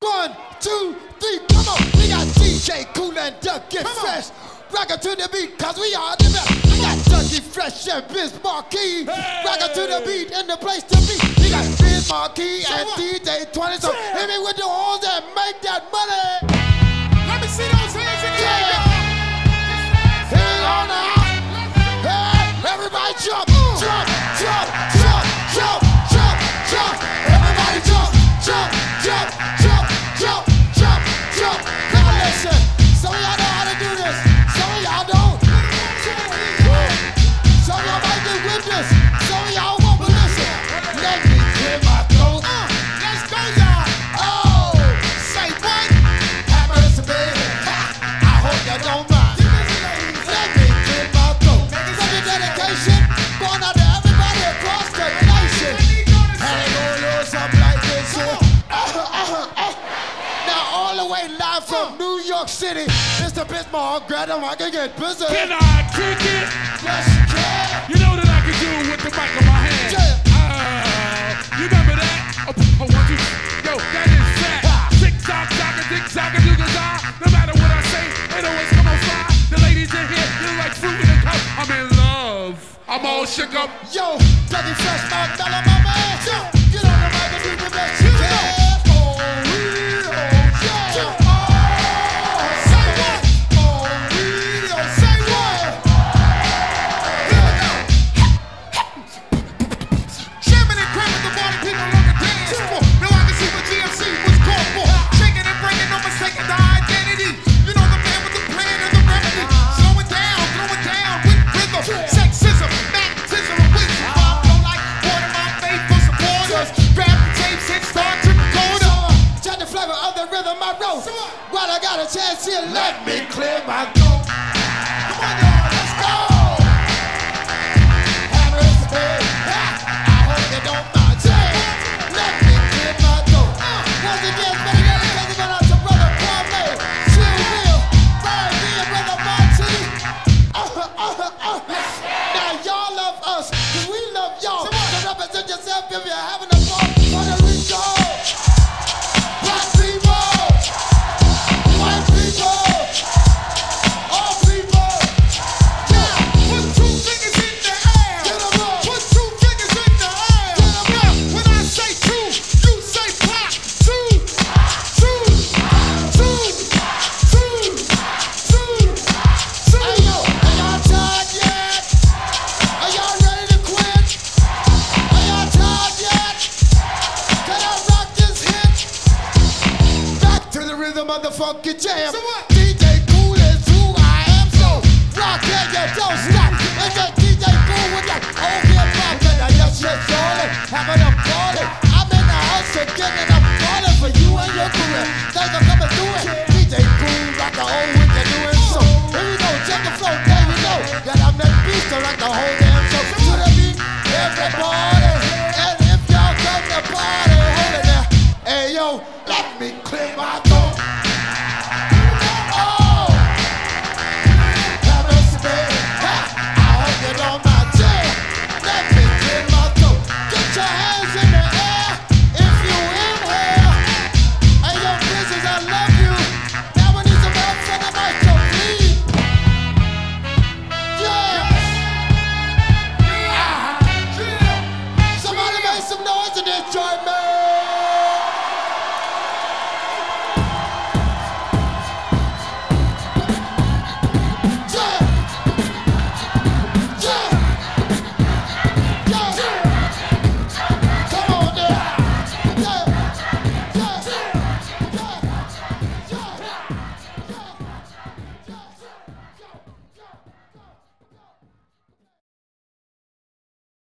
One, two, three, come on. We got DJ Kool and Ducky Fresh. Rock it to the beat, cause we are the best. We got Ducky Fresh and Biz Markie. Hey! Rock it to the beat and the place to be. We got Biz Markie and DJ 20. So Yeah. hit me with the horns and make that money. Way live from New York City, Mr. Bismarck, grab him, I can get busy. Can I kick it? Yes, you can. You know that I can do it with the mic in my hand. Yeah. Uh, you remember that? Oh, oh, one, two. Yo, that is fat. Tick tock, tock, tick tock, a dooga No matter what I say, it always come on fly. The ladies in here, you like fruit in a cup. I'm in love. I'm all shook up. Yo, Dougie Fresh, my fella, my man. Yo, got a chance here, let me clear my the funky jam. So what? DJ Kool is who I am. So rock it, you don't stop. It's just DJ Kool with that old hip hop and I just shit rolling, having a party. I'm in the house again and I'm calling for you and your career. Thanks for coming through it. DJ Kool rock the whole what you're doing. So here we go, check the flow, there we go. That I'm that beast to rock the whole damn show. To the beat, everybody.